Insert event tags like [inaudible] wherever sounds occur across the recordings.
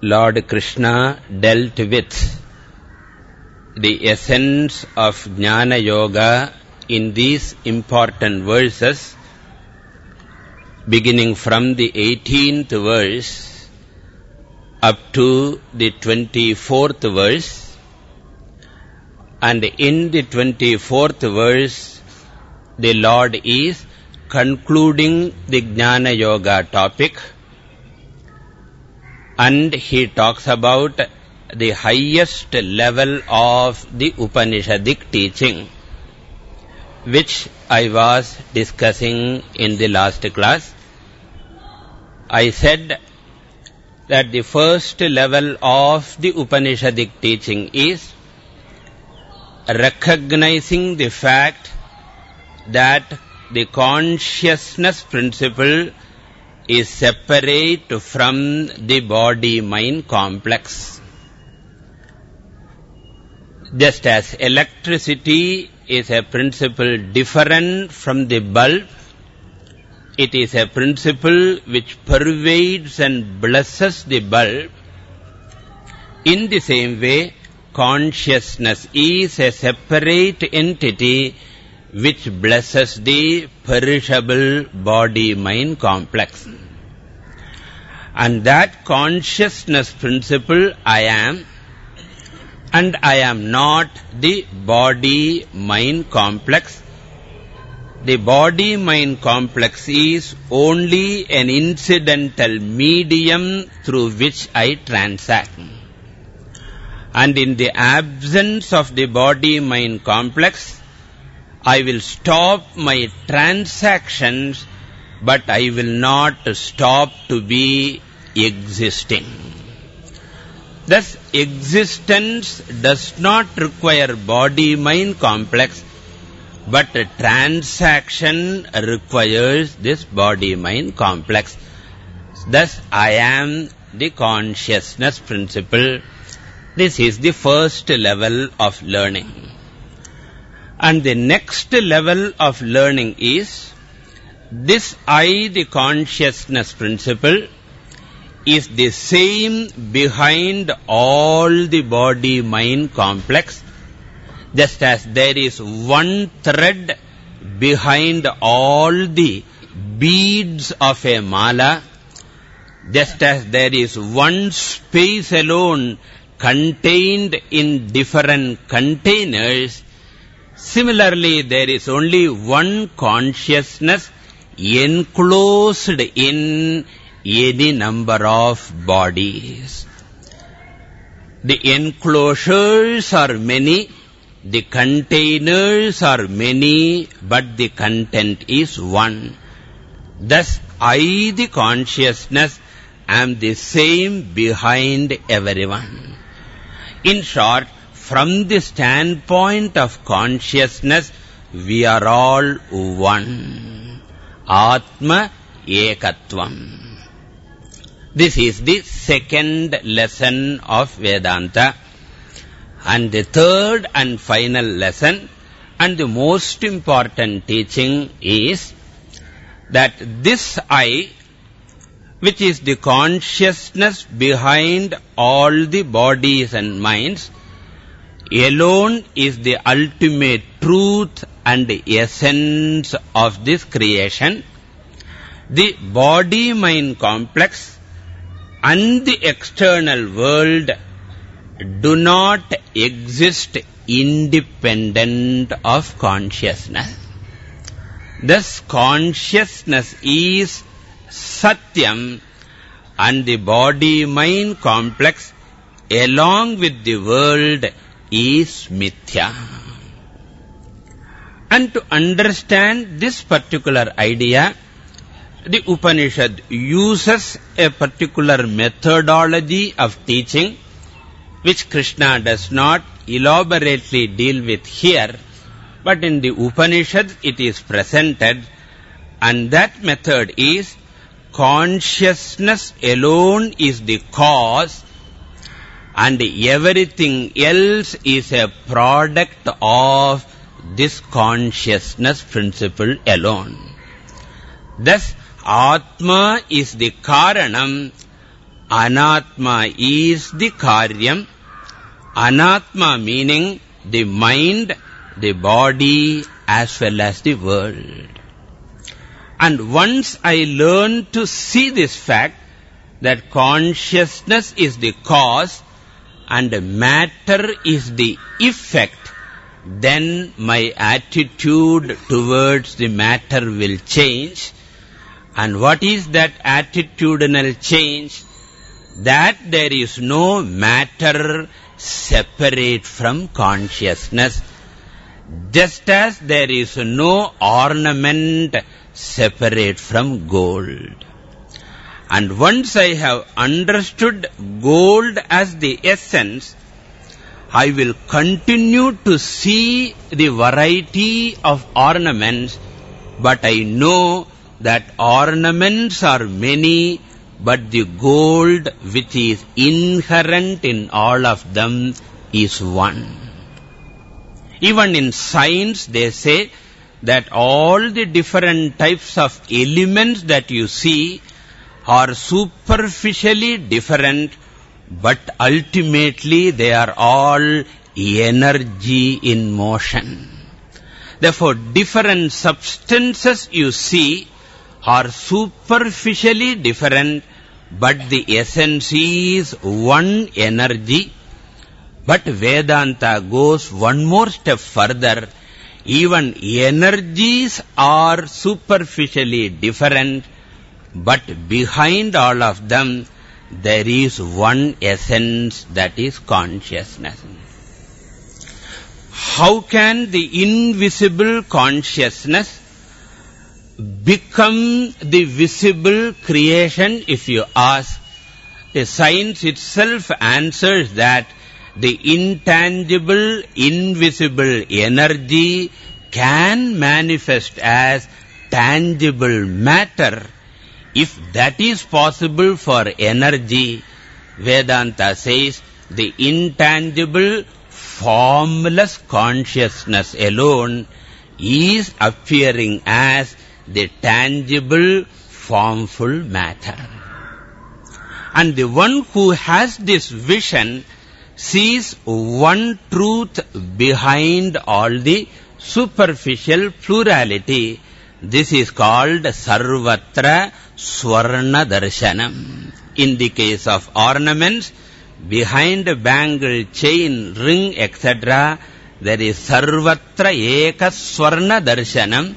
Lord Krishna dealt with the essence of Jnana Yoga in these important verses, beginning from the 18th verse up to the 24th verse. And in the 24th verse, the Lord is concluding the Jnana Yoga topic. And he talks about the highest level of the Upanishadic teaching, which I was discussing in the last class. I said that the first level of the Upanishadic teaching is recognizing the fact that the consciousness principle is separate from the body-mind complex. Just as electricity is a principle different from the bulb, it is a principle which pervades and blesses the bulb. In the same way, consciousness is a separate entity which blesses the perishable body-mind complex. And that consciousness principle, I am, and I am not the body-mind complex. The body-mind complex is only an incidental medium through which I transact. And in the absence of the body-mind complex, I will stop my transactions, but I will not stop to be existing. Thus, existence does not require body-mind complex, but transaction requires this body-mind complex. Thus, I am the consciousness principle. This is the first level of learning. And the next level of learning is, this I, the consciousness principle, is the same behind all the body-mind complex, just as there is one thread behind all the beads of a mala, just as there is one space alone contained in different containers, Similarly, there is only one consciousness enclosed in any number of bodies. The enclosures are many, the containers are many, but the content is one. Thus, I, the consciousness, am the same behind everyone. In short, from the standpoint of consciousness, we are all one. Atma Ekatvam. This is the second lesson of Vedanta. And the third and final lesson and the most important teaching is that this I, which is the consciousness behind all the bodies and minds, alone is the ultimate truth and essence of this creation. The body-mind complex and the external world do not exist independent of consciousness. Thus, consciousness is Satyam and the body-mind complex along with the world is mithya. And to understand this particular idea, the Upanishad uses a particular methodology of teaching which Krishna does not elaborately deal with here, but in the Upanishad it is presented and that method is consciousness alone is the cause and everything else is a product of this consciousness principle alone. Thus, Atma is the Karanam Anatma is the karyam. Anatma meaning the mind, the body, as well as the world. And once I learn to see this fact, that consciousness is the cause and matter is the effect, then my attitude towards the matter will change. And what is that attitudinal change? That there is no matter separate from consciousness. Just as there is no ornament separate from gold. And once I have understood gold as the essence, I will continue to see the variety of ornaments, but I know that ornaments are many, but the gold which is inherent in all of them is one. Even in science they say that all the different types of elements that you see are superficially different, but ultimately they are all energy in motion. Therefore, different substances you see are superficially different, but the essence is one energy. But Vedanta goes one more step further. Even energies are superficially different, but behind all of them, there is one essence that is consciousness. How can the invisible consciousness become the visible creation if you ask? The science itself answers that the intangible, invisible energy can manifest as tangible matter if that is possible for energy, Vedanta says the intangible, formless consciousness alone is appearing as the tangible, formful matter. And the one who has this vision sees one truth behind all the superficial plurality. This is called Sarvatra Swarna Darshanam. In the case of ornaments, behind bangle, chain, ring, etc., there is Sarvatra Eka Swarna Darshanam.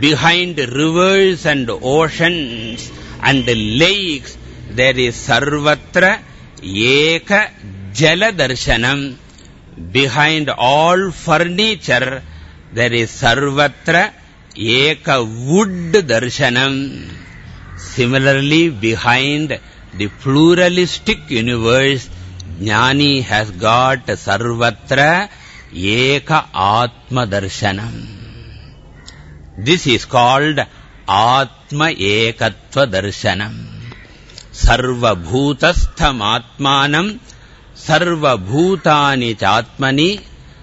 Behind rivers and oceans and lakes, there is Sarvatra Eka Jala Darshanam. Behind all furniture, there is Sarvatra Eka Wood Darshanam. Similarly, behind the pluralistic universe, Jnani has got Atma Darshanam. This is called Atma Ekatva Darshanam. Sarva Bhutastham Atmanam Sarva Bhutani Chatmani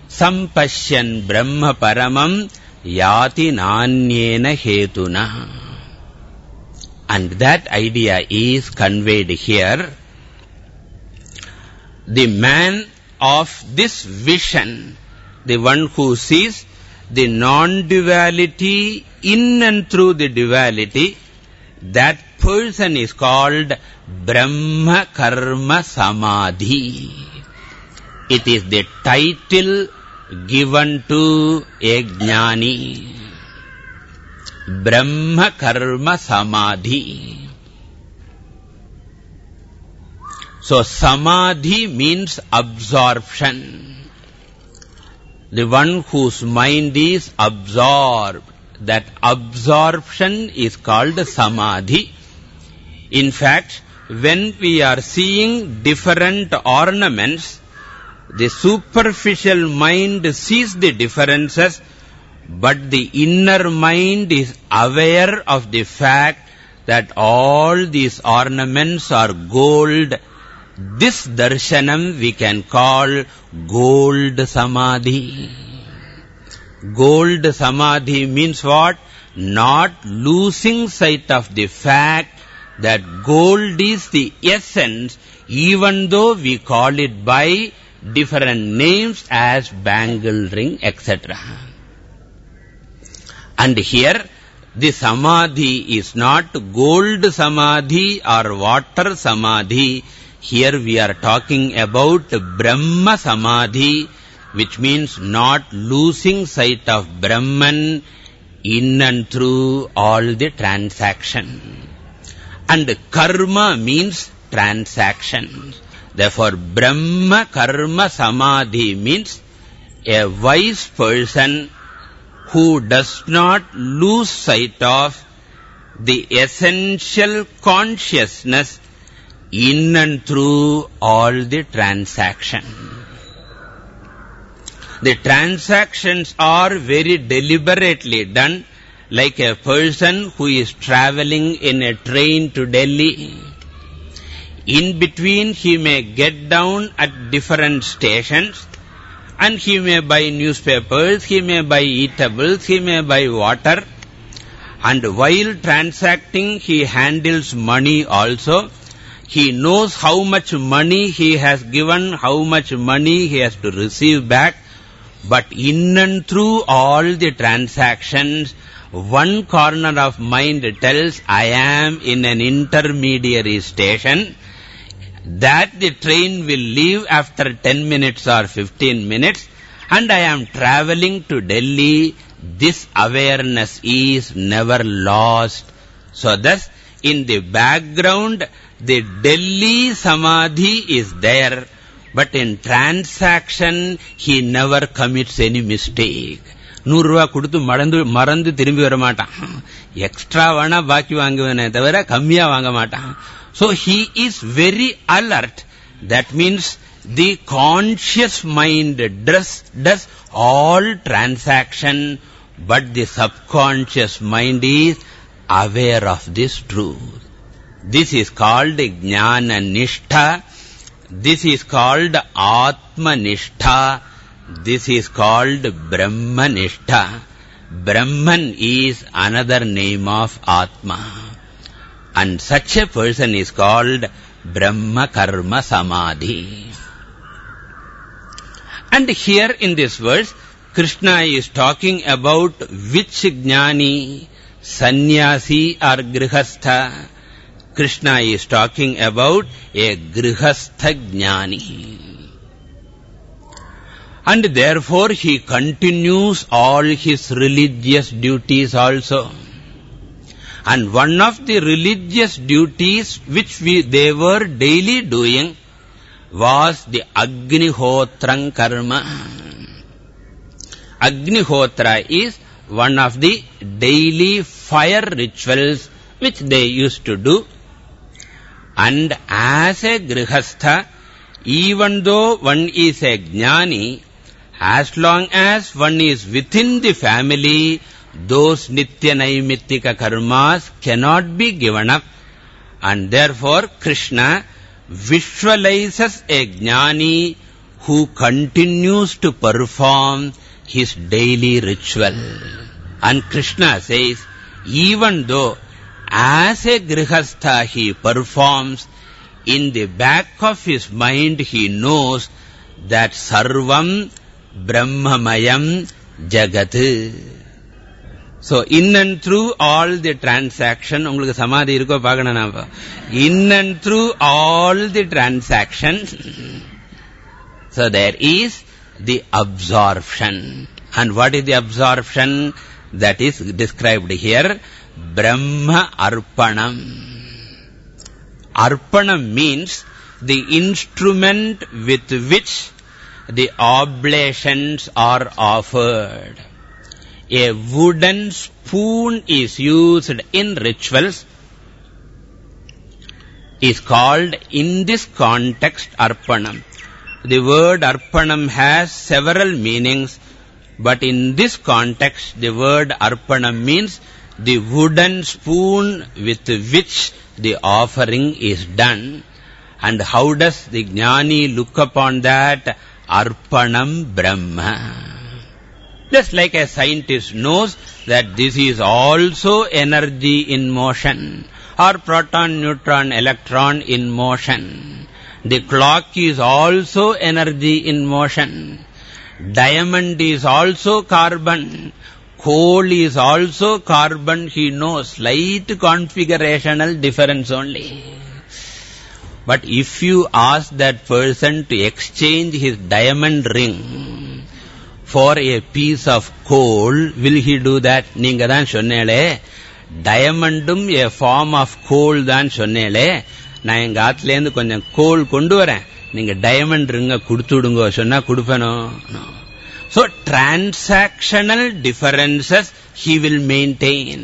Sampashyan Brahma Paramam Yati Nanyena Hetuna. And that idea is conveyed here. The man of this vision, the one who sees the non-duality in and through the duality, that person is called Brahma Karma Samadhi. It is the title given to a jnani. Brahma Karma Samadhi. So Samadhi means absorption. The one whose mind is absorbed. That absorption is called Samadhi. In fact, when we are seeing different ornaments, the superficial mind sees the differences but the inner mind is aware of the fact that all these ornaments are gold. This darshanam we can call gold samadhi. Gold samadhi means what? Not losing sight of the fact that gold is the essence even though we call it by different names as bangle ring, etc. And here, the samadhi is not gold samadhi or water samadhi. Here we are talking about Brahma samadhi, which means not losing sight of Brahman in and through all the transaction. And karma means transaction. Therefore, Brahma Karma Samadhi means a wise person who does not lose sight of the essential consciousness in and through all the transaction. The transactions are very deliberately done like a person who is traveling in a train to Delhi. In between, he may get down at different stations and he may buy newspapers, he may buy eatables, he may buy water. And while transacting, he handles money also. He knows how much money he has given, how much money he has to receive back. But in and through all the transactions, one corner of mind tells, I am in an intermediary station, that the train will leave after 10 minutes or 15 minutes, and I am traveling to Delhi, this awareness is never lost. So thus, in the background, the Delhi Samadhi is there, but in transaction, he never commits any mistake. நூறு ரூபா கொடுத்து மறந்து மறந்து திரும்பி வர மாட்டான் extra வேணா பாக்கி வாங்குவனே தவிர கம்மியா வாங்க மாட்டான் so he is very alert that means the conscious mind does, does all transaction but the subconscious mind is aware of this truth this is called jnana nishtha this is called atma nishtha this is called Brahmanishtha. Brahman is another name of Atma. And such a person is called Brahma Karma Samadhi. And here in this verse, Krishna is talking about which jnani, sannyasi or grihastha. Krishna is talking about a grihastha jnani. And therefore he continues all his religious duties also. And one of the religious duties which we, they were daily doing was the Agnihotram karma. Agnihotra is one of the daily fire rituals which they used to do. And as a grihastha, even though one is a jnani, as long as one is within the family, those nitya naimittika karmas cannot be given up. And therefore, Krishna visualizes a jnani who continues to perform his daily ritual. And Krishna says, even though as a grihastha he performs, in the back of his mind he knows that sarvam Brahmamayam Jagat. So, in and through all the transaction, உங்களுக்கு சமாதி இருக்கோ பார்க்கணும் நான் in and through all the transaction, so there is the absorption. And what is the absorption? That is described here, Brahma Arpanam. Arpanam means the instrument with which the oblations are offered. A wooden spoon is used in rituals is called in this context arpanam. The word arpanam has several meanings, but in this context the word arpanam means the wooden spoon with which the offering is done. And how does the jnani look upon that? Arpanam Brahma. Just like a scientist knows that this is also energy in motion. or proton, neutron, electron in motion. The clock is also energy in motion. Diamond is also carbon. Coal is also carbon, he knows. Slight configurational difference only. But if you ask that person to exchange his diamond ring for a piece of coal, will he do that? நீங்க தான் சொன்னேளே டயமண்டும் a form of coal தான் சொன்னேளே நான் எங்க ஆத்துலேருந்து கொஞ்சம் கோல் கொண்டு வரேன் நீங்க diamond ரிங்க கொடுத்துடுங்க சொன்னா கொடுப்பனோ So transactional differences he will maintain.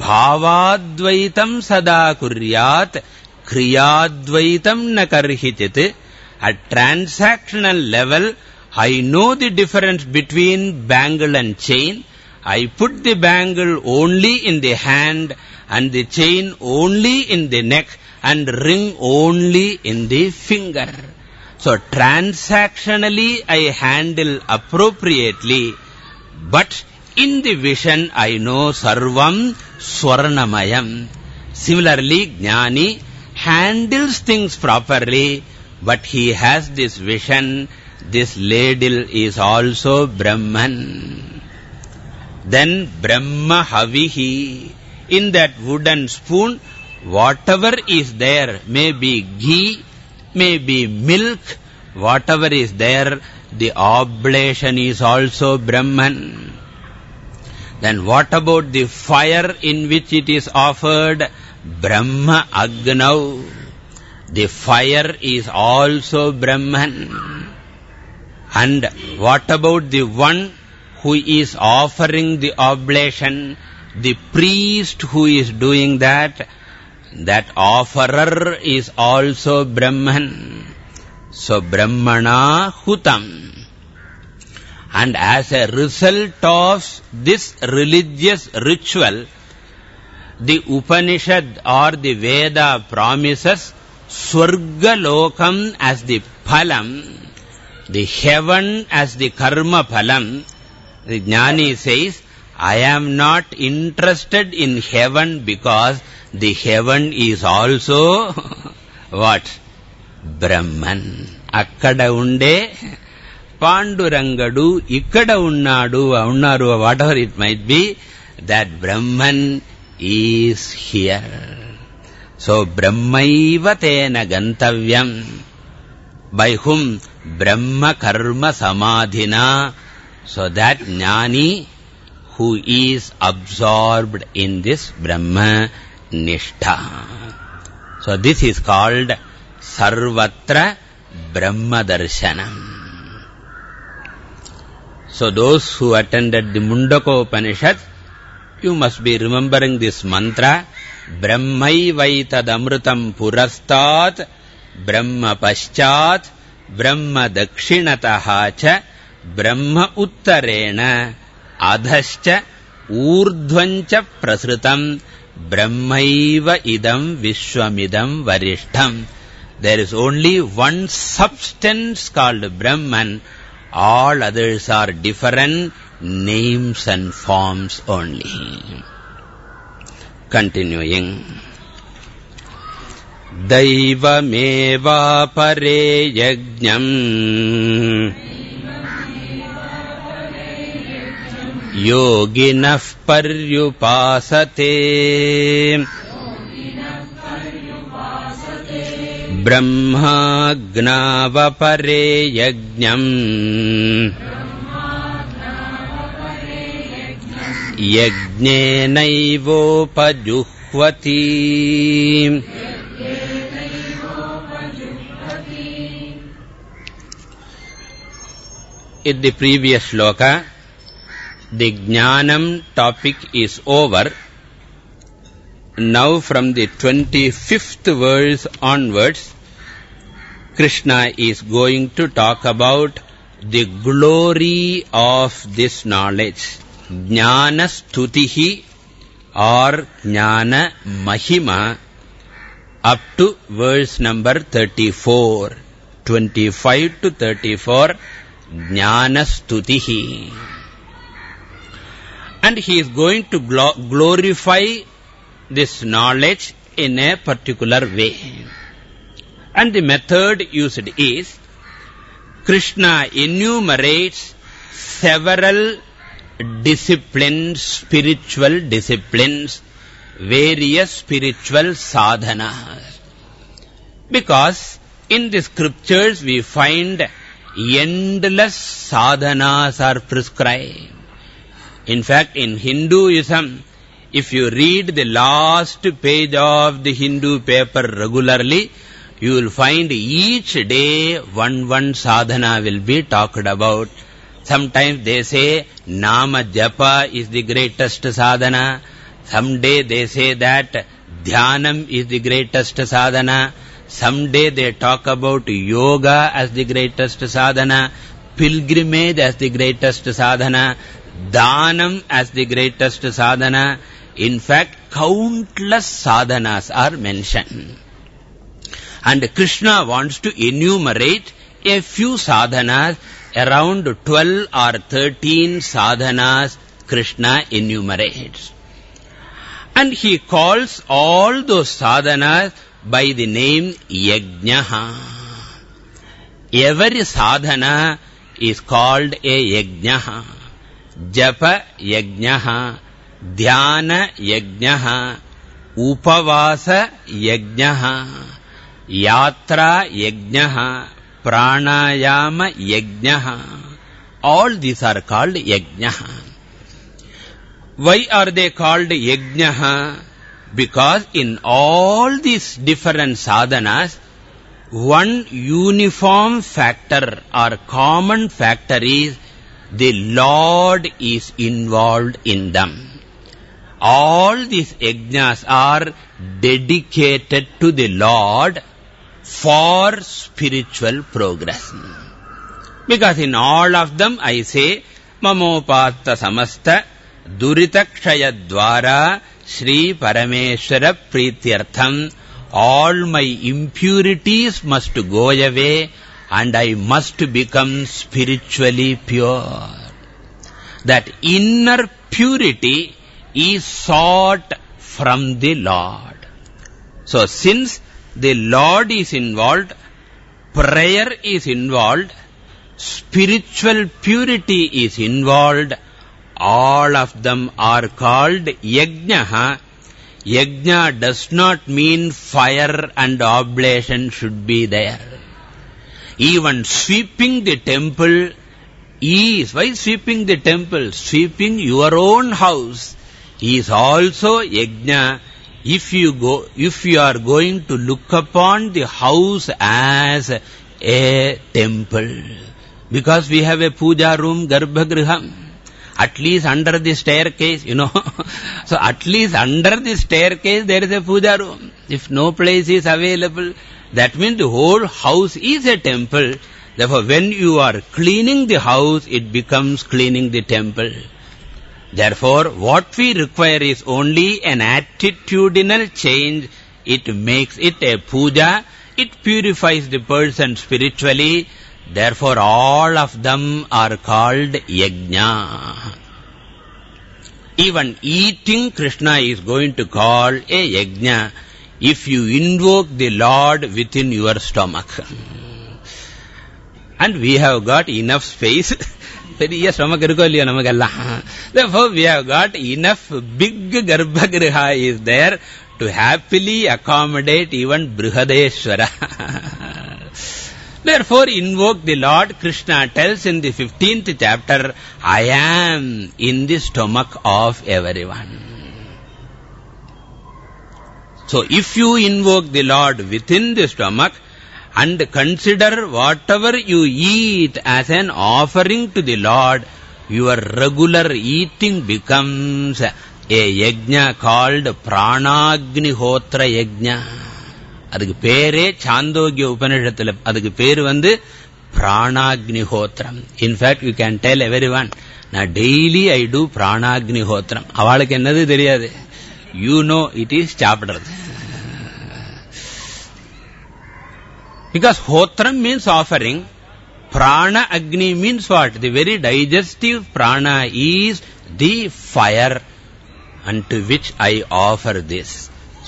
Bhavadvaitam sada kuryat kriyadvaitam na karhichit. At transactional level, I know the difference between bangle and chain. I put the bangle only in the hand and the chain only in the neck and ring only in the finger. So transactionally I handle appropriately, but in the vision I know sarvam swarnamayam. Similarly, Jnani handles things properly, but he has this vision, this ladle is also Brahman. Then Brahma Havihi, in that wooden spoon, whatever is there, may be ghee, may be milk, whatever is there, the oblation is also Brahman. Then what about the fire in which it is offered? Brahma Agnau. The fire is also Brahman. And what about the one who is offering the oblation? The priest who is doing that? that offerer is also Brahman. So Brahmana Hutam. And as a result of this religious ritual, the Upanishad or the Veda promises Swarga Lokam as the Phalam, the heaven as the Karma Phalam. The Jnani says, I am not interested in heaven because the heaven is also [laughs] what? Brahman. Akkada unde Pandurangadu, ikkada unnadu, unnaru, whatever it might be, that Brahman is here. So, Brahmaiva tena gantavyam. By whom? Brahma karma samadhina. So that jnani who is absorbed in this Brahma nishtha. So this is called Sarvatra Brahma Darshanam. So those who attended the Mundaka Upanishad, you must be remembering this mantra, Brahmaivaitadamrutam purastat, Brahma paschat, ब्रह्मदक्षिणतः च ब्रह्म उत्तरेण अधश्च ऊर्ध्वम् च प्रसृतम् ब्रह्मैव इदम् विश्वमिदम् वरिष्ठम्. There is only one substance called Brahman all others are different names and forms only continue दैवमेवापरे यज्ञम् योगिनः पर्युपासते ब्रह्माग्नावपरे यज्ञम् यज्ञेनैवोपजुह्वती In the previous shloka, the Jnanam topic is over. Now from the 25th verse onwards, Krishna is going to talk about the glory of this knowledge. Jnana Stutihi or Jnana Mahima up to verse number 34. 25 to 34, Jnana Stutihi and he is going to glorify this knowledge in a particular way. And the method used is, Krishna enumerates several disciplines, spiritual disciplines, various spiritual sadhanas. Because in the scriptures we find endless sadhanas are prescribed. In fact, in Hinduism, if you read the last page of the Hindu paper regularly, you will find each day one one sadhana will be talked about. Sometimes they say Nama Japa is the greatest sadhana. Someday they say that Dhyanam is the greatest sadhana. Someday they talk about yoga as the greatest sadhana, pilgrimage as the greatest sadhana, dhanam as the greatest sadhana. In fact, countless sadhanas are mentioned. And Krishna wants to enumerate a few sadhanas, around 12 or 13 sadhanas Krishna enumerates. And he calls all those sadhanas by the name Yajnaha. Every sadhana is called a Yajnaha. Japa Yajnaha, Dhyana Yajnaha, Upavasa Yajnaha, Yatra Yajnaha, Pranayama Yajnaha. All these are called Yajnaha. Why are they called Yajnaha? Because in all these different sadhanas, one uniform factor or common factor is the Lord is involved in them. All these yajnas are dedicated to the Lord for spiritual progress. Because in all of them I say, Mamopata samasta duritakshayadvara Sri Parameshwara Prityartham all my impurities must go away and I must become spiritually pure. That inner purity is sought from the Lord. So since the Lord is involved, prayer is involved, spiritual purity is involved, all of them are called yajnaha. Yajna does not mean fire and oblation should be there. Even sweeping the temple is, why sweeping the temple? Sweeping your own house is also yajna if you go, if you are going to look upon the house as a temple. Because we have a puja room, garbhagriham. At least under the staircase, you know. [laughs] so at least under the staircase there is a puja room. If no place is available, that means the whole house is a temple. Therefore, when you are cleaning the house, it becomes cleaning the temple. Therefore, what we require is only an attitudinal change. It makes it a puja. It purifies the person spiritually. Therefore, all of them are called yajna. Even eating Krishna is going to call a yajna if you invoke the Lord within your stomach. And we have got enough space. [laughs] [laughs] பெரிய stomach இருக்கோ இல்லையோ நமக்கெல்லாம் therefore we have got enough big garbhagriha is there to happily accommodate even brihadeshwara [laughs] therefore invoke the lord krishna tells in the 15th chapter i am in the stomach of everyone so if you invoke the lord within the stomach and consider whatever you eat as an offering to the Lord, your regular eating becomes a yajna called Pranagnihotra yajna. அதுக்கு பேரே சாந்தோக்கிய உபநிஷத்துல அதுக்கு பேரு வந்து பிராணாக்னிஹோத்திரம். In fact you can tell everyone நான் daily I do பிராணாக்னிஹோத்திரம். அவளுக்கு என்னது தெரியாது. யூ நோ இட் இஸ் சாப்பிடுறது. பிகாஸ் ஹோத்திரம் மீன்ஸ் ஆஃபரிங் பிராண அக்னி means what the very digestive பிராண is the fire and to which I offer this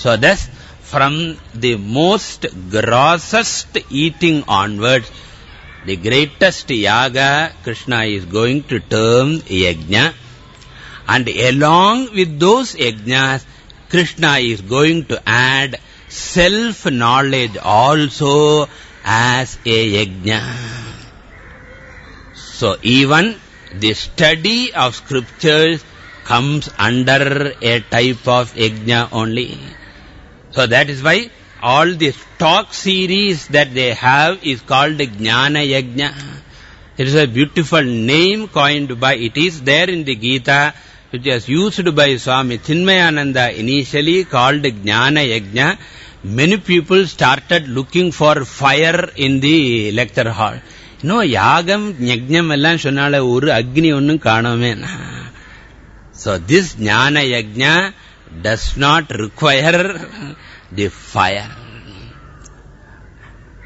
so thus from the most grossest eating onwards, the greatest yaga Krishna is going to term yajna. And along with those yajnas, Krishna is going to add self-knowledge also as a yajna. So even the study of scriptures comes under a type of yajna only. So that is why all the talk series that they have is called Jnana Yajna. It is a beautiful name coined by, it is there in the Gita, which was used by Swami Chinmayananda initially called Jnana Yajna. Many people started looking for fire in the lecture hall. No, yagam, yajnam ellam shunala, uru, agni onnum kaanome. So this Jnana Yajna does not require the fire.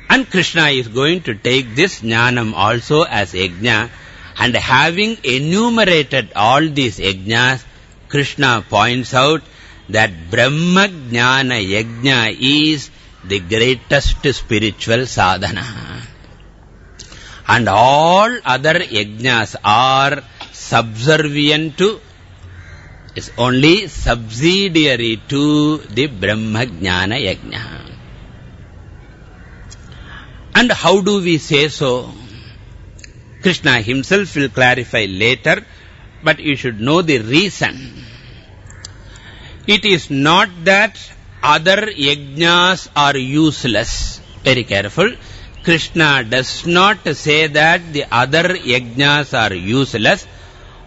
And Krishna is going to take this jnanam also as yajna. And having enumerated all these yajnas, Krishna points out that Brahma Jnana Yajna is the greatest spiritual sadhana. And all other yajnas are subservient to, is only subsidiary to the Brahma Yajna. And how do we say so? Krishna himself will clarify later, but you should know the reason. It is not that other yajnas are useless. Very careful. Krishna does not say that the other yajnas are useless.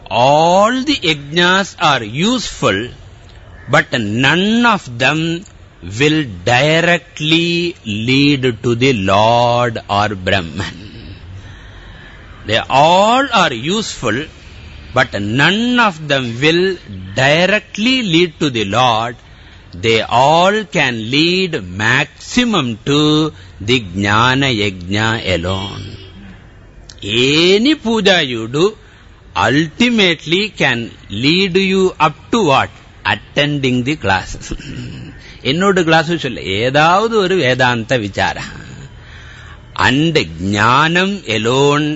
All the yajnas are useful, but none of them will directly lead to the Lord or Brahman. They all are useful, but none of them will directly lead to the Lord. They all can lead maximum to the Jnana Yajna alone. Any puja you do, ultimately can lead you up to what? Attending the classes. என்னோட class சொல்ல ஏதாவது ஒரு வேதாந்த விசாரம் and jnanam alone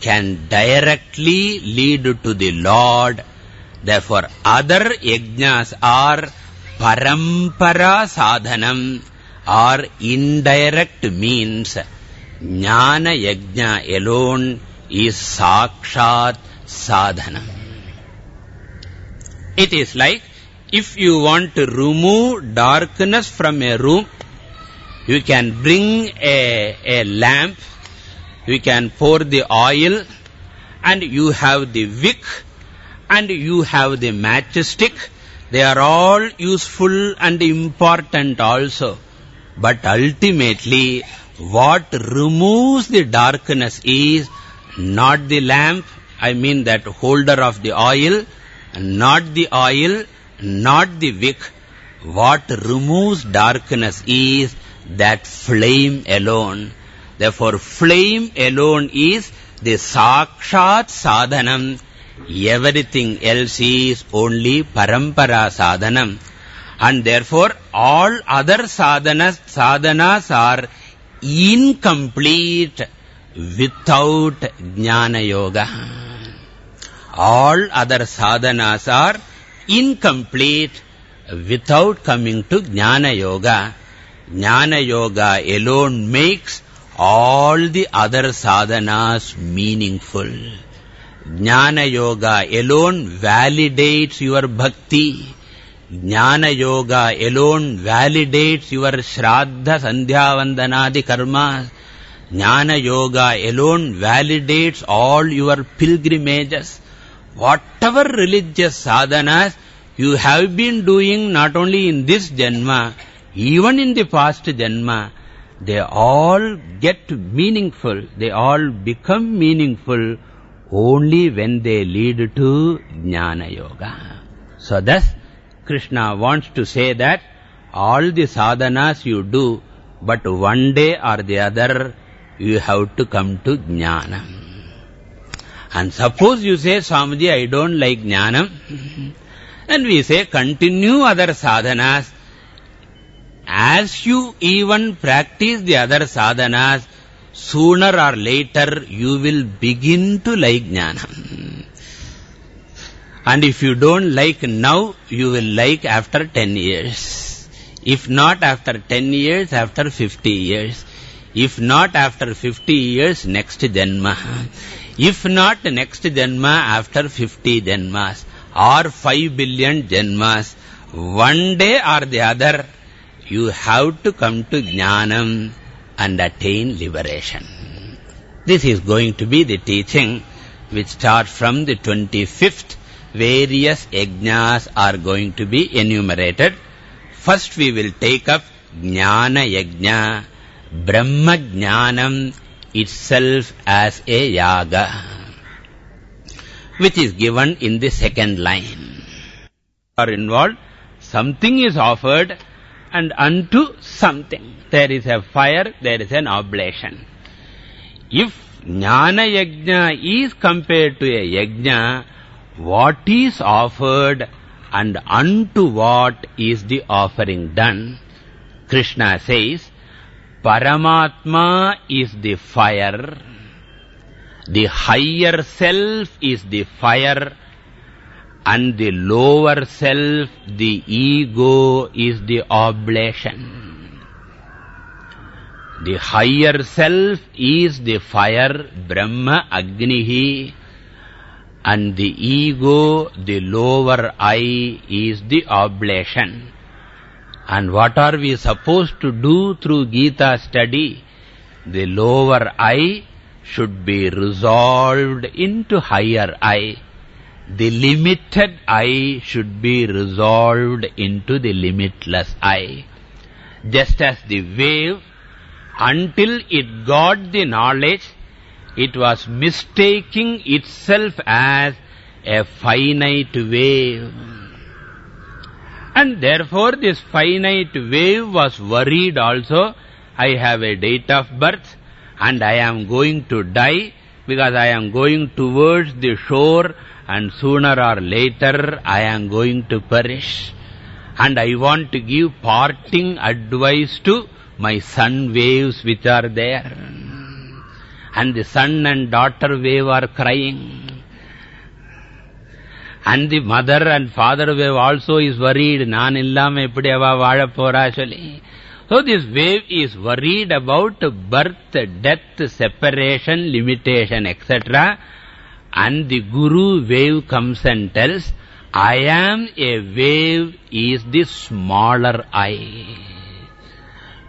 can directly lead to the Lord. Therefore, other yajnas are parampara sadhanam or indirect means. Jnana yajna alone is sakshat sadhanam. It is like if you want to remove darkness from a room, you can bring a, a lamp, you can pour the oil, and you have the wick, and you have the matchstick. They are all useful and important also. But ultimately, what removes the darkness is not the lamp, I mean that holder of the oil, not the oil, not the wick. What removes darkness is that flame alone. Therefore, flame alone is the sakshat sadhanam. Everything else is only parampara sadhanam. And therefore, all other sadhanas, sadhanas are incomplete without jnana yoga. All other sadhanas are incomplete without coming to Jnana Yoga. Jnana Yoga alone makes all the other sadhanas meaningful. Jnana Yoga alone validates your bhakti. Jnana Yoga alone validates your Shraddha Sandhya Vandanadi karma. Jnana Yoga alone validates all your pilgrimages. Whatever religious sadhanas you have been doing not only in this janma, even in the past janma, they all get meaningful, they all become meaningful only when they lead to Jnana Yoga. So thus, Krishna wants to say that all the sadhanas you do, but one day or the other, you have to come to Jnana. And suppose you say, Swamiji, I don't like Jnanam, And we say continue other sadhanas. As you even practice the other sadhanas, sooner or later you will begin to like jnana. And if you don't like now, you will like after 10 years. If not after 10 years, after 50 years. If not after 50 years, next Janma. If not next Janma, after 50 Janmas or 5 billion Janmas, one day or the other, you have to come to Jnanam and attain liberation. This is going to be the teaching which starts from the 25th. Various yajnas are going to be enumerated. First we will take up Jnana Yajna, Brahma Jnanam itself as a yaga, which is given in the second line. Are involved, something is offered and unto something. There is a fire, there is an oblation. If Jnana Yajna is compared to a Yajna, what is offered and unto what is the offering done? Krishna says, Paramatma is the fire, the higher self is the fire, and the lower self, the ego, is the oblation. The higher self is the fire, Brahma, Agnihi, and the ego, the lower I, is the oblation. And what are we supposed to do through Gita study? The lower I should be resolved into higher I. The limited I should be resolved into the limitless I. Just as the wave, until it got the knowledge, it was mistaking itself as a finite wave. And therefore this finite wave was worried also, I have a date of birth and I am going to die because I am going towards the shore and sooner or later I am going to perish. And I want to give parting advice to my sun waves which are there. And the son and daughter wave are crying. And the mother and father wave also is worried. Naan illama eppadi ava vaazhapora solli. So this wave is worried about birth, death, separation, limitation, etc. And the Guru wave comes and tells, I am a wave is the smaller I.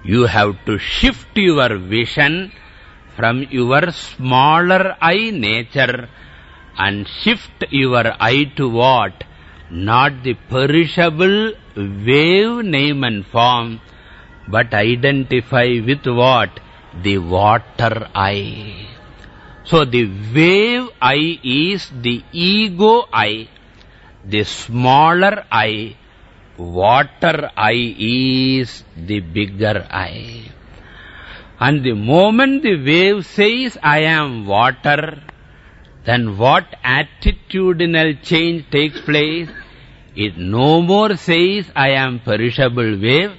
You have to shift your vision from your smaller I nature and shift your eye to what? Not the perishable wave name and form, but identify with what? The water eye. So the wave eye is the ego eye, the smaller eye, water eye is the bigger eye. And the moment the wave says, I am water, then what attitudinal change takes place? It no more says, I am perishable wave.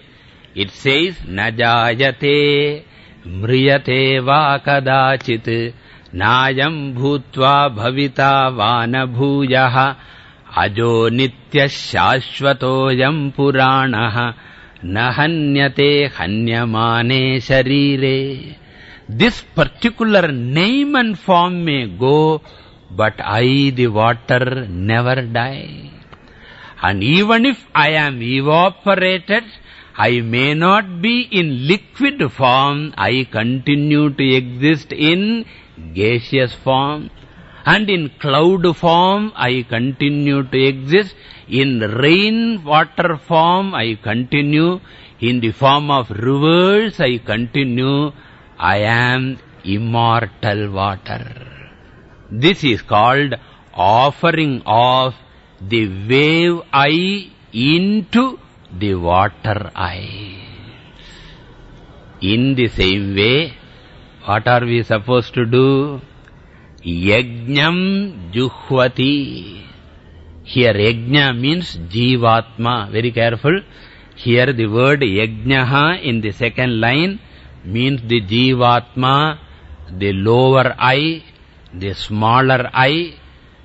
It says, Najayate mriyate va kadachit nayam bhutva bhavita vana bhuyaha ajo nitya shashvatoyam puranaha nahanyate hanyamane sharire. This particular name and form may go, but I, the water, never die. And even if I am evaporated, I may not be in liquid form, I continue to exist in gaseous form. And in cloud form, I continue to exist. In rain water form, I continue. In the form of rivers, I continue. I am immortal water. This is called offering of the wave eye into the water eye. In the same way, what are we supposed to do? Yajnam juhvati. Here yajna means jivatma. Very careful. Here the word yajnaha in the second line means the jivatma, the lower eye, the smaller eye,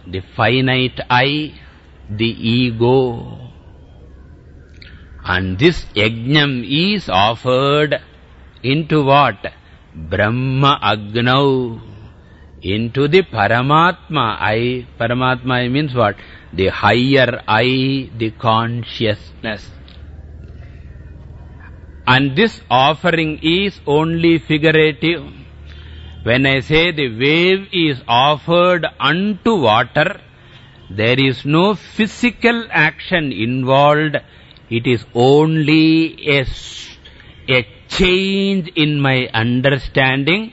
the finite eye, the ego. And this yajnam is offered into what? Brahma Agnau. Into the Paramatma I. Paramatma I means what? The higher I, the consciousness. And this offering is only figurative. When I say the wave is offered unto water, there is no physical action involved. It is only a, a change in my understanding.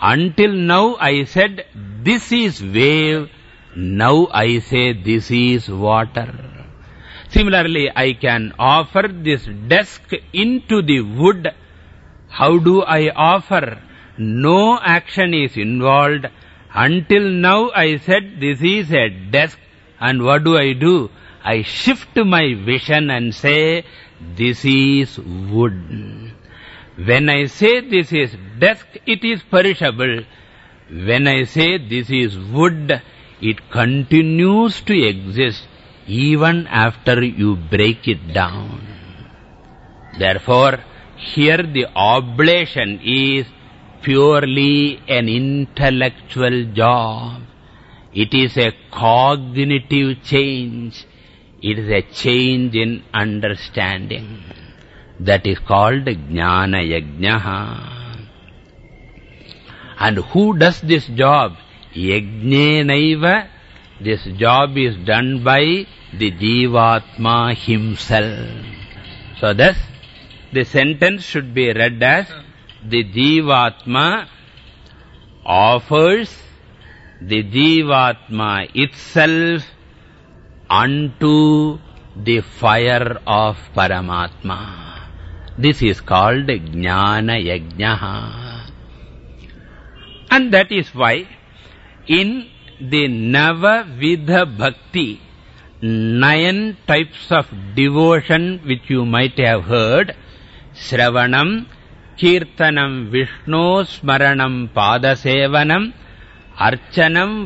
Until now I said, this is wave. Now I say, this is water. Similarly, I can offer this desk into the wood. How do I offer? No action is involved. Until now I said this is a desk and what do I do? I shift my vision and say this is wood. When I say this is desk, it is perishable. When I say this is wood, it continues to exist even after you break it down. Therefore, here the oblation is purely an intellectual job. It is a cognitive change. It is a change in understanding. Hmm. That is called Jnana Yajnaha. And who does this job? Yajnenaiva. This job is done by the Jivatma himself. So thus, the sentence should be read as hmm. The Jivatma offers the Jivatma itself unto the fire of Paramatma. This is called Jnana Yajnaha. And that is why in the Navavidha Bhakti, nine types of devotion which you might have heard, Shravanam,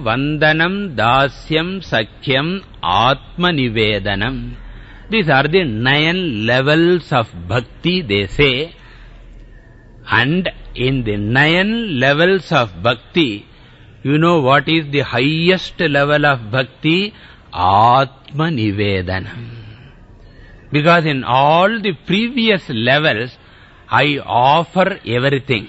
Vandanam, Dasyam, Sakhyam, Atmanivedanam. These are the nine levels of bhakti, they say. And in the nine levels of bhakti, you know what is the highest level of bhakti? Atma Nivedanam. Because in all the previous levels, I offer everything.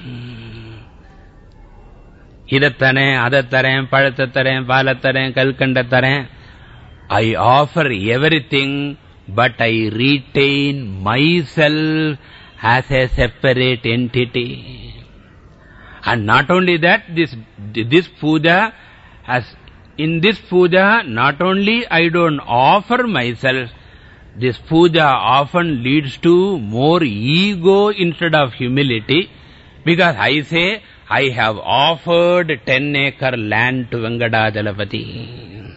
இதைத்தரேன் அதைத்தரேன் பழத்தைத்தரேன் பாலத்தரேன் கல்கண்டத்தரேன் I offer everything, but I retain myself as a separate entity. And not only that, this, this puja has in this puja, not only I don't offer myself, this puja often leads to more ego instead of humility, because I say, I have offered 10 acre land to Venkadajalapati.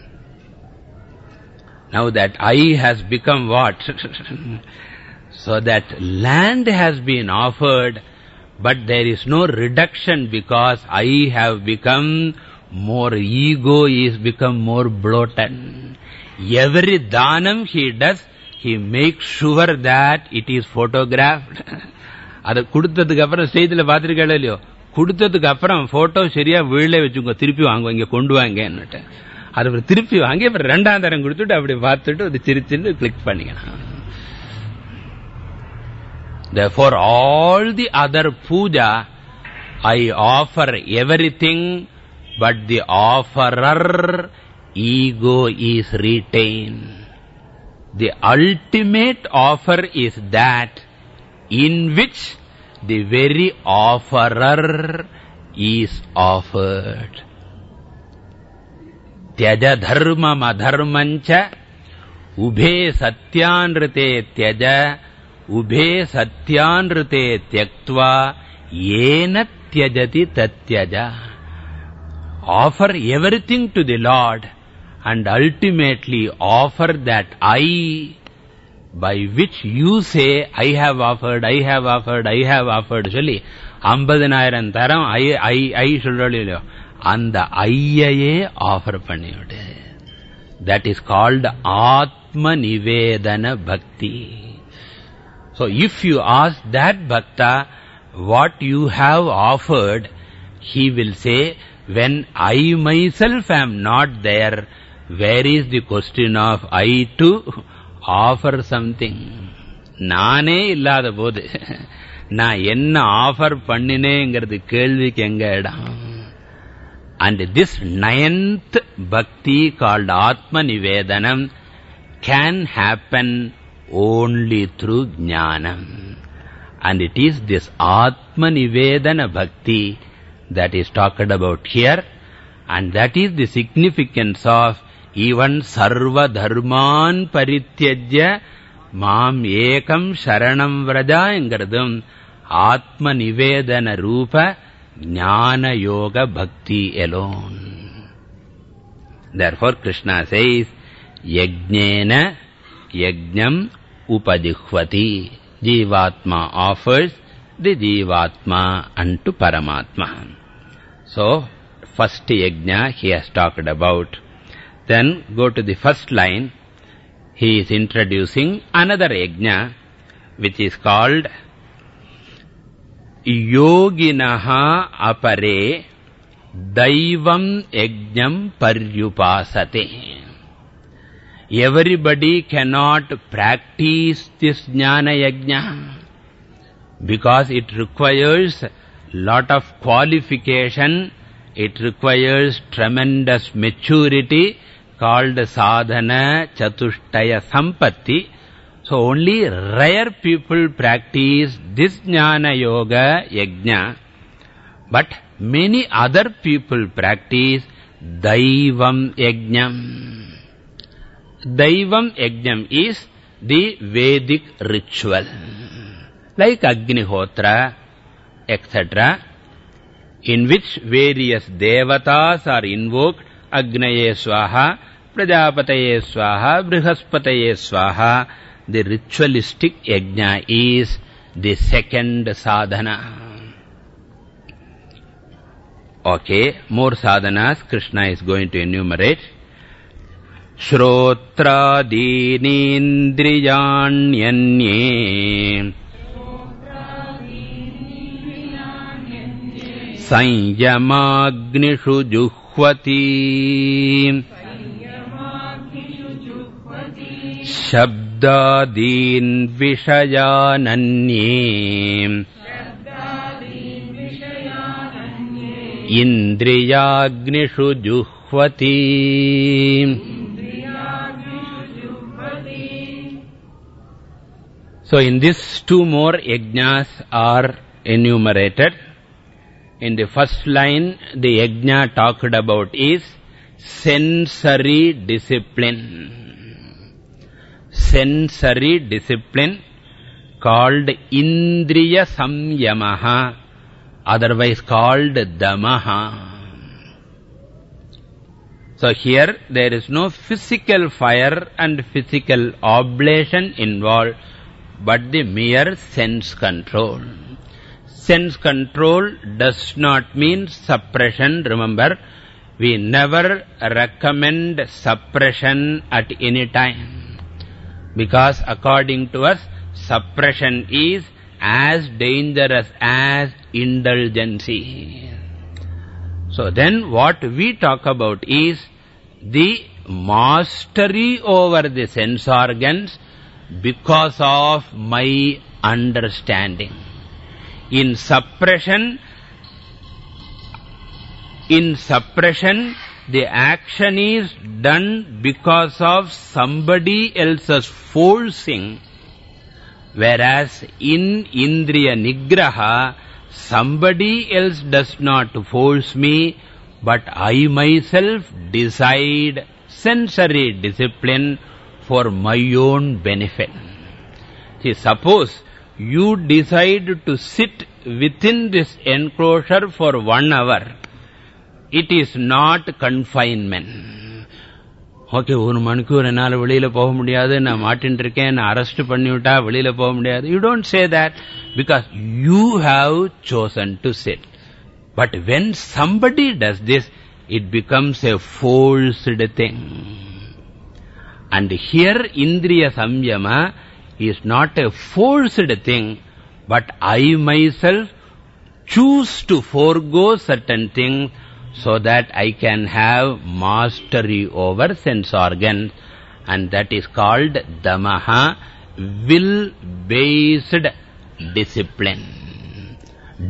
Now that I has become what? [laughs] so that land has been offered, but there is no reduction because I have become more ego is become more bloated. Every dhanam he does, he makes sure that it is photographed. அதை கொடுத்ததுக்கு அப்புறம் செய்தியில பார்த்திருக்கா இல்லையோ கொடுத்ததுக்கு அப்புறம் photo சரியா வீழே வச்சுங்க திருப்பி வாங்குவோம் இங்க கொண்டு வாங்கன்னுட்டு அது திருப்பி வாங்கி அப்புறம் ரெண்டாம் தரம் கொடுத்துட்டு அப்படி பார்த்துட்டு அது சிரிச்சுட்டு கிளிக் பண்ணிக்கணும் Therefore, all the other puja, I offer everything but the offerer ego is retained. The ultimate offer is that in which the very offerer is offered. Tyaja dharma madharmancha ubhe satyanrite tyaja ubhe satyanrite tyaktva yena tyajati tatyaja offer everything to the Lord and ultimately offer that I by which you say, I have offered, I have offered, I have offered, சொல்லி ஐம்பதினாயிரம் தரம் ஐ ஐ ஐ சொல்றோம் அந்த ஐயையே offer பண்ணிவிடு that is called ஆத்ம நிவேதன பக்தி So if you ask that bhakta what you have offered, he will say, when I myself am not there, where is the question of I to offer something? நானே இல்லாத போது நான் என்ன offer பண்ணினேங்கிறது கேள்விக்கு எங்க இடம் And this ninth bhakti called Atma Nivedanam can happen only through jnanam. And it is this Atma Nivedana Bhakti that is talked about here. And that is the significance of even Sarva Dharman Parityajya Mam Ekam Sharanam Vraja engiradum Atma Nivedana Rupa Jnana Yoga Bhakti alone. Therefore Krishna says, Yajnena Yajnam Upadihvati. Jivatma offers the Jivatma unto Paramatma. So, first yajna he has talked about. Then go to the first line. He is introducing another yajna which is called Yoginaha apare daivam yajnam paryupasate. Everybody cannot practice this jnana yajna because it requires lot of qualification, it requires tremendous maturity called sadhana chatushtaya sampatti. So only rare people practice this jnana yoga yajna, but many other people practice daivam yajnam. Daivam yajnam is the Vedic ritual, like Agnihotra, etc., in which various devatas are invoked, अग्न स्वाहा प्रजापत स्वाह बृहस्पत स्वाहा। The ritualistic यज्ञ is the second Sadhana okay more साधनास Krishna is going to enumerate श्रोत्रादीनीन्द्रियाण्यन्ये संयमाग्निषु जुः शब्दादीन् विषयानन्ये इन्द्रियाग्निषु जुह्वति So in this two more yajnas are enumerated. In the first line, the yajna talked about is sensory discipline. Sensory discipline called Indriya Samyamaha, otherwise called Damaha. So here there is no physical fire and physical oblation involved, but the mere sense control. Sense control does not mean suppression, remember. We never recommend suppression at any time. Because according to us, suppression is as dangerous as indulgency. So then what we talk about is the mastery over the sense organs because of my understanding. In suppression, in suppression, the action is done because of somebody else's forcing, whereas in Indriya Nigraha, somebody else does not force me, but I myself decide sensory discipline for my own benefit. See, suppose you decide to sit within this enclosure for one hour, it is not confinement. Okay ஒரு மணிக்கூர் என்னால வெளியில போக முடியாது நான் மாட்டின்னு இருக்கேன் நான் arrest பண்ணிவிட்டா வெளியில போக முடியாது you don't say that because you have chosen to set but when somebody does this it becomes a forced thing and here இந்திரிய சம்யம is not a forced thing, but I myself choose to forego certain things so that I can have mastery over sense organs and that is called damaha, will-based discipline.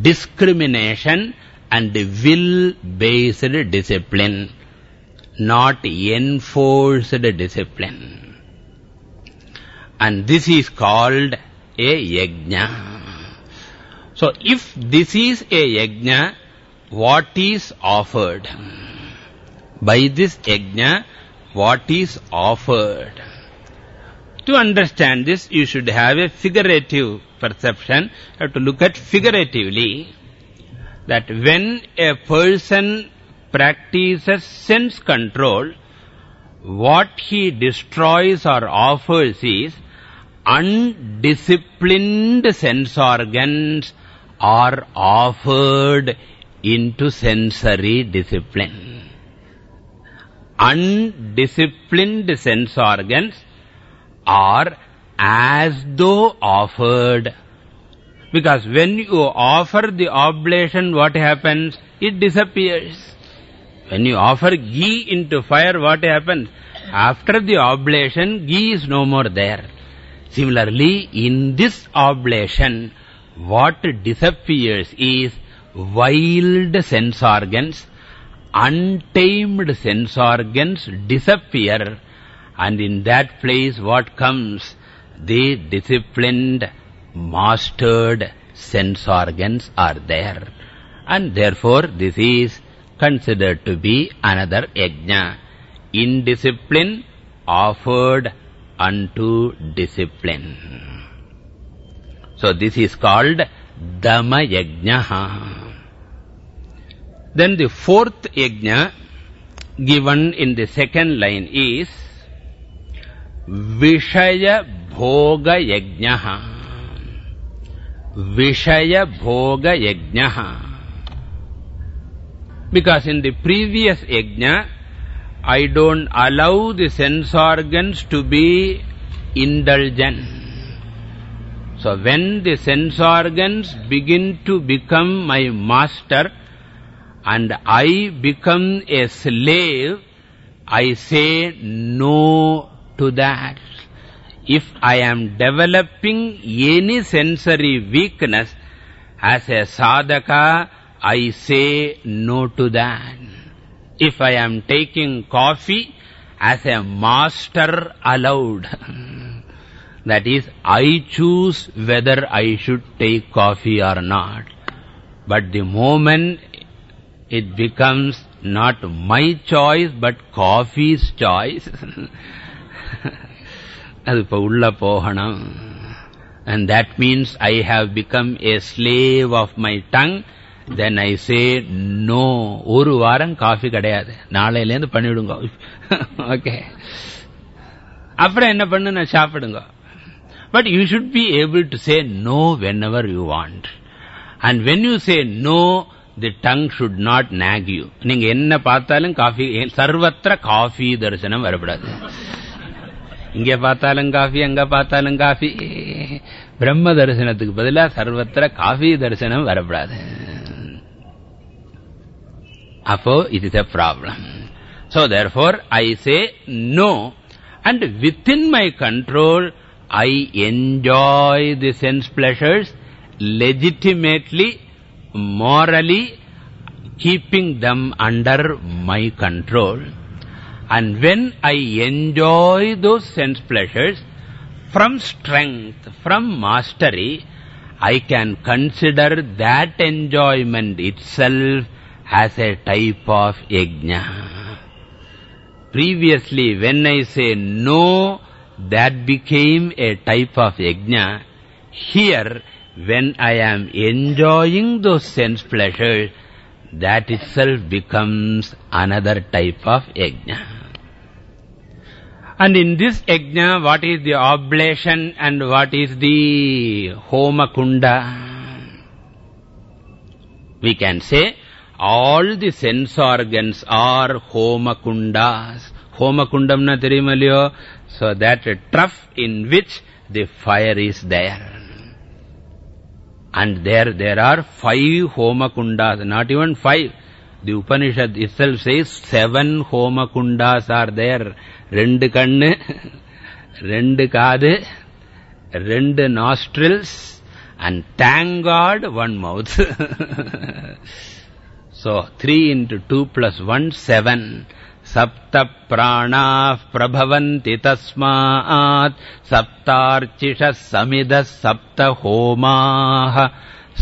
Discrimination and will-based discipline, not enforced discipline. And this is called a yajna. So, if this is a yajna, what is offered? By this yajna, what is offered? To understand this, you should have a figurative perception. You have to look at figuratively that when a person practices sense control, what he destroys or offers is undisciplined sense organs are offered into sensory discipline. Undisciplined sense organs are as though offered. Because when you offer the oblation, what happens? It disappears. When you offer ghee into fire, what happens? After the oblation, ghee is no more there. Similarly, in this oblation, what disappears is wild sense organs, untamed sense organs disappear and in that place what comes? The disciplined, mastered sense organs are there. And therefore this is considered to be another yajna. Indiscipline offered unto discipline. So this is called Dama Yajna. Then the fourth yajna given in the second line is Vishaya Bhoga Yajna. Vishaya Bhoga Yajna. Because in the previous yajna, I don't allow the sense organs to be indulgent. So when the sense organs begin to become my master and I become a slave, I say no to that. If I am developing any sensory weakness as a sadhaka, I say no to that if I am taking coffee as a master allowed. that is, I choose whether I should take coffee or not. But the moment it becomes not my choice, but coffee's choice, [laughs] and that means I have become a slave of my tongue then I say no ஒரு வாரம் coffee கிடையாது. நாளையிலேருந்து பண்ணிவிடுங்க. Okay [laughs] அப்புறம் என்ன பண்ணு? நான் சாப்பிடுங்க. But you should be able to say no whenever you want and when you say no the tongue should not nag you நீங்க என்ன பார்த்தாலும் காஃபி சர்வத்திர காஃபி தரிசனம் வரப்படாது இங்க பார்த்தாலும் காஃபி அங்க பார்த்தாலும் காஃபி பிரம்ம தரிசனத்துக்கு பதிலா சர்வத்திர காஃபி தரிசனம் வரப்படாது. Apo, it is a problem. So, therefore, I say no. And within my control, I enjoy the sense pleasures legitimately, morally, keeping them under my control. And when I enjoy those sense pleasures, from strength, from mastery, I can consider that enjoyment itself as a type of yajna. Previously, when I say no, that became a type of yajna. Here, when I am enjoying those sense pleasures, that itself becomes another type of yajna. And in this yajna, what is the oblation and what is the homa kunda? We can say all the sense organs are homakundas. Homakundamna terimalyo. So that trough in which the fire is there. And there, there are five homakundas, not even five. The Upanishad itself says seven homakundas are there. Rendu kannu, [laughs] rendu kaadu, rendu nostrils, and thank God, one mouth. [laughs] So three into two plus one seven सप्त प्राणाः प्रभवन्ति तस्मात् सप्तार्चिषः समिधः सप्त होमाः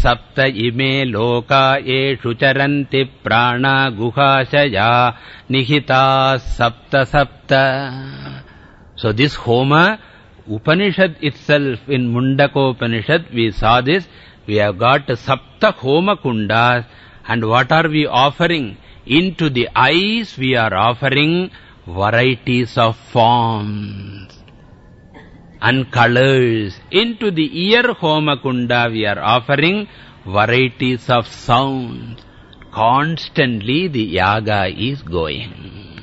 सप्त इमे लोका येषु चरन्ति प्राणा गुहाशया निहिताः सप्त सप्त so this home Mundaka Upanishad, we saw this, we have got sapta homa kundas, And what are we offering? Into the eyes we are offering varieties of forms and colors. Into the ear homa kunda we are offering varieties of sounds. Constantly the yaga is going.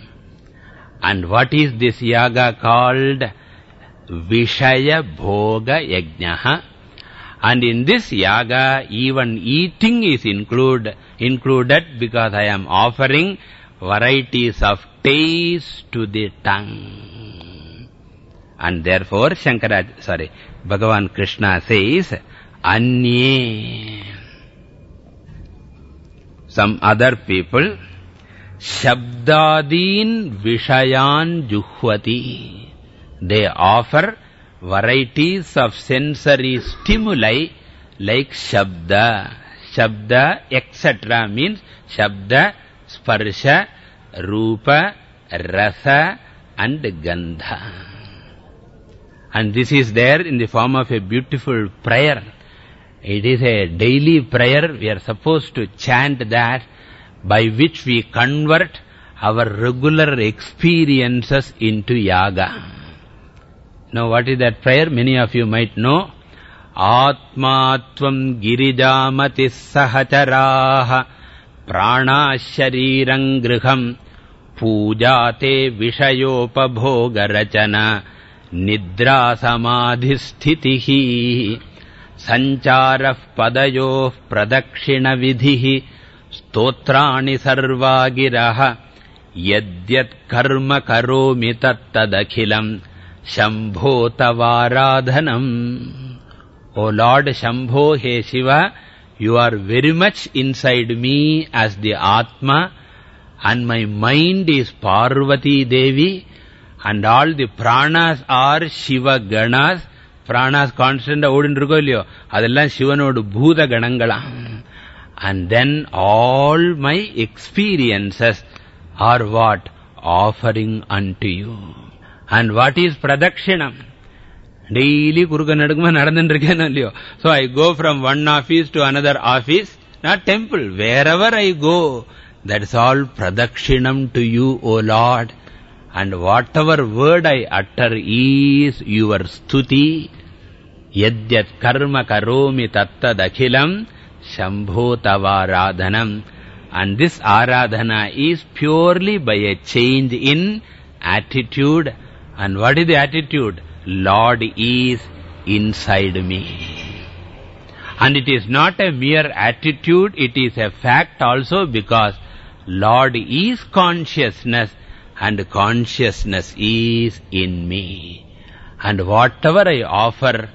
And what is this yaga called? Vishaya Bhoga Yajnaha. And in this yaga, even eating is include, included because I am offering varieties of taste to the tongue. And therefore, Shankaraj, sorry, Bhagavan Krishna says, Anye. Some other people, Shabdadin Vishayan Juhvati. They offer varieties of sensory stimuli like Shabda. Shabda, etc. means Shabda, Sparsha, Rupa, Rasa and Gandha. And this is there in the form of a beautiful prayer. It is a daily prayer. We are supposed to chant that by which we convert our regular experiences into yaga. Now what is that prayer? Many of you might know. Atmatvam त्वम् sahacharaha pranashariram griham शरीरम् गृहम् पूजा ते विषयोपभोगरचन निद्रासमाधिस्थितिः सञ्चारः पदयोः प्रदक्षिणविधिः स्तोत्राणि सर्वा गिरः यद्यत्कर्म करोमि तत्तदखिलम् Shambho Tavaradhanam. O Lord Shambho, He Shiva, you are very much inside me as the Atma and my mind is Parvati Devi and all the pranas are Shiva Ganas. Pranas constant ஓடின்றிருக்கோ இல்லையோ அதெல்லாம் சிவனோடு பூத கணங்களாம் and then all my experiences are what? Offering unto you. And what is pradakshinam? Daily kurga nadugma nadandandrikena liyo. So I go from one office to another office, not temple, wherever I go, that's all pradakshinam to you, O Lord. And whatever word I utter is your stuti. Yadyat karma karomi tattad akhilam shambho tavaradhanam. And this aradhana is purely by a change in attitude and what is the attitude? Lord is inside me. And it is not a mere attitude, it is a fact also because Lord is consciousness and consciousness is in me. And whatever I offer,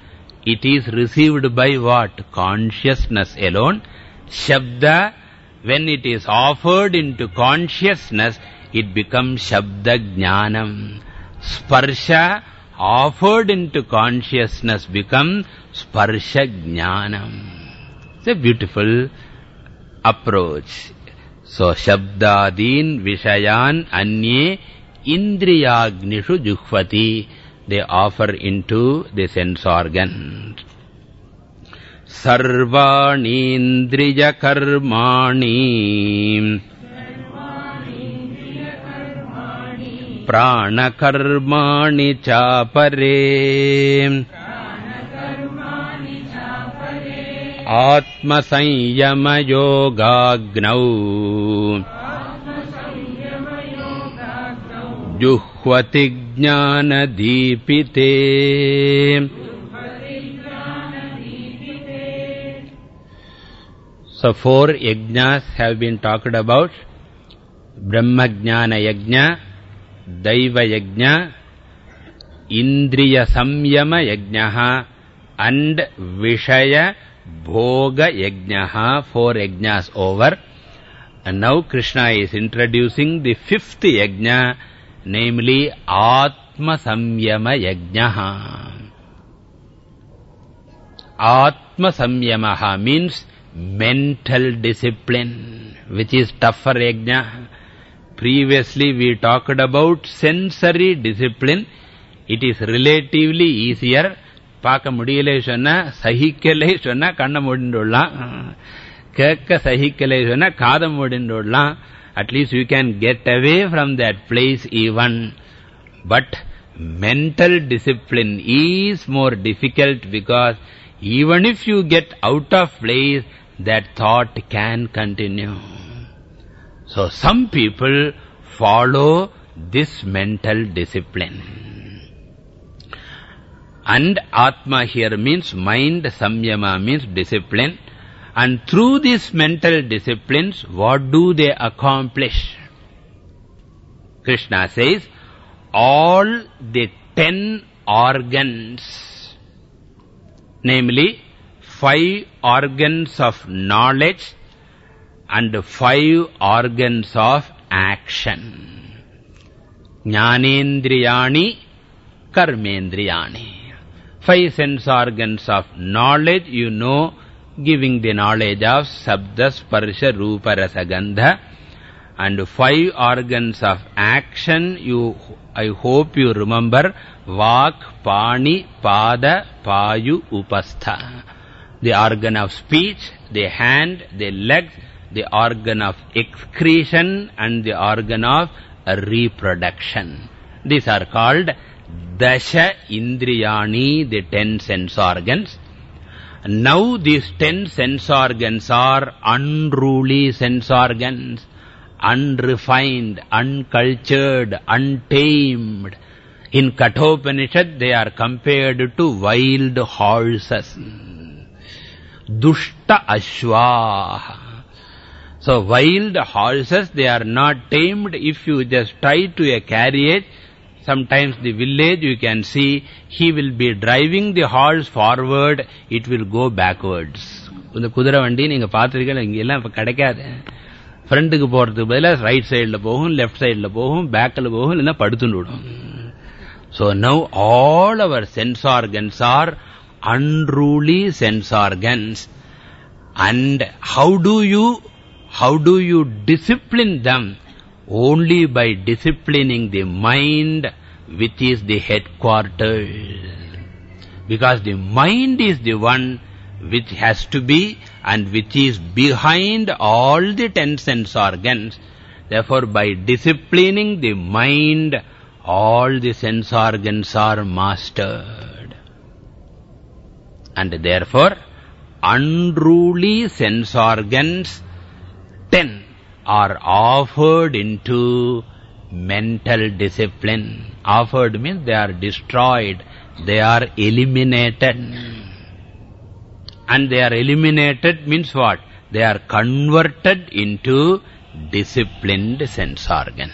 it is received by what? Consciousness alone. Shabda, when it is offered into consciousness, it becomes Shabda Jnanam. Sparsha offered into consciousness become Sparsha Jnanam. It's a beautiful approach. So, Shabdadin Vishayan Anye Indriyagnishu Juhvati they offer into the sense organs. Sarvani Indriya Karmani प्राणकर्माणि चापरे। आत्मसंयमयोगाग्नौ। जुह्वति ज्ञानदीपिते। Yajnas have been talked about. Brahmajnana yajna, Daiva yajna, Indriya samyama yajnaha and Vishaya bhoga yajnaha. Four yajnas over. And now Krishna is introducing the fifth yajna, namely Atma Samyama Yajnaha. Atma Samyamaha means mental discipline, which is tougher yajna. Previously we talked about sensory discipline. It is relatively easier. பார்க்க முடியலே சொன்னா சகிக்கலை சொன்னா கண்ணை மூடிண்டுடலாம் கேட்க சகிக்கலை சொன்னா காதம் மூடிண்டுடலாம் at least you can get away from that place even but mental discipline is more difficult because even if you get out of place that thought can continue. So some people follow this mental discipline. And Atma here means mind, Samyama means discipline. And through these mental disciplines, what do they accomplish? Krishna says, all the ten organs, namely five organs of knowledge and five organs of action. Jnanendriyani, Karmendriyani. Five sense organs of knowledge, you know, giving the knowledge of Sabda, Sparsha, Rupa, Rasa, Gandha. And five organs of action, you, I hope you remember, Vak, Pani, Pada, Payu, Upastha the organ of speech, the hand, the legs, the organ of excretion and the organ of reproduction. These are called Dasha Indriyani, the ten sense organs. Now these ten sense organs are unruly sense organs, unrefined, uncultured, untamed. In Kathopanishad, they are compared to wild horses. Dushta Ashwaha. So wild horses, they are not tamed. If you just tie to a carriage, sometimes the village you can see, he will be driving the horse forward, it will go backwards. இந்த குதிரை வண்டி நீங்க பார்த்திருக்கீங்க இங்க எல்லாம் இப்ப கிடைக்காது ஃப்ரண்ட்டுக்கு போறதுக்கு பதிலாக ரைட் சைடில் போகும் லெஃப்ட் சைடில் போகும் பேக்கில் போகும் இல்லைன்னா படுத்துன்னு விடும் so now all our sense organs R unruly sense organs. And how do you, how do you discipline them? Only by disciplining the mind, which is the headquarters. Because the mind is the one which has to be and which is behind all the ten sense organs. Therefore, by disciplining the mind, all the sense organs are mastered. And therefore, unruly sense organs, ten, are offered into mental discipline. Offered means they are destroyed, they are eliminated. And they are eliminated means what? They are converted into disciplined sense organ.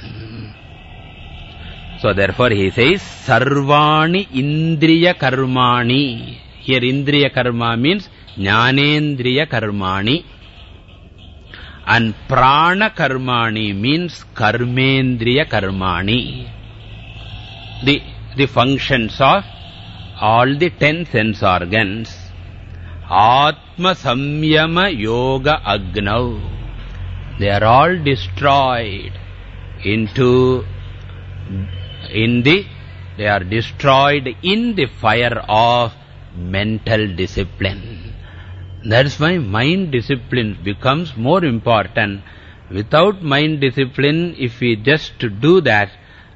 So therefore he says, Sarvani Indriya Karmani. Here Indriya Karma means Jnanendriya Karmani. And Prana Karmani means Karmendriya Karmani. The, the functions of all the ten sense organs. Atma Samyama Yoga Agnav. They are all destroyed into, in the, they are destroyed in the fire of mental discipline. That's why mind discipline becomes more important. Without mind discipline, if we just do that,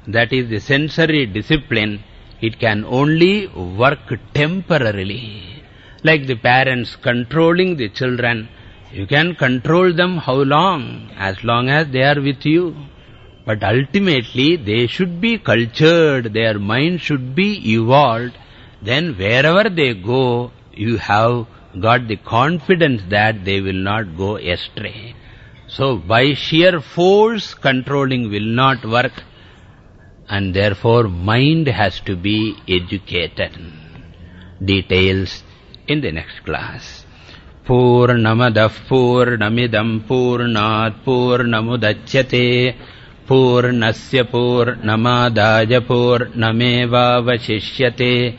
that is the sensory discipline, it can only work temporarily. Like the parents controlling the children, you can control them how long? As long as they are with you. But ultimately, they should be cultured, their mind should be evolved. Then wherever they go, you have got the confidence that they will not go astray. So by sheer force, controlling will not work. And therefore, mind has to be educated. Details in the next class. Purnamadah Purnamidam Purnat Purnamudachyate Purnasya Purnamadajapurnameva Vashishyate Purnasya Purnamadajapurnameva Vashishyate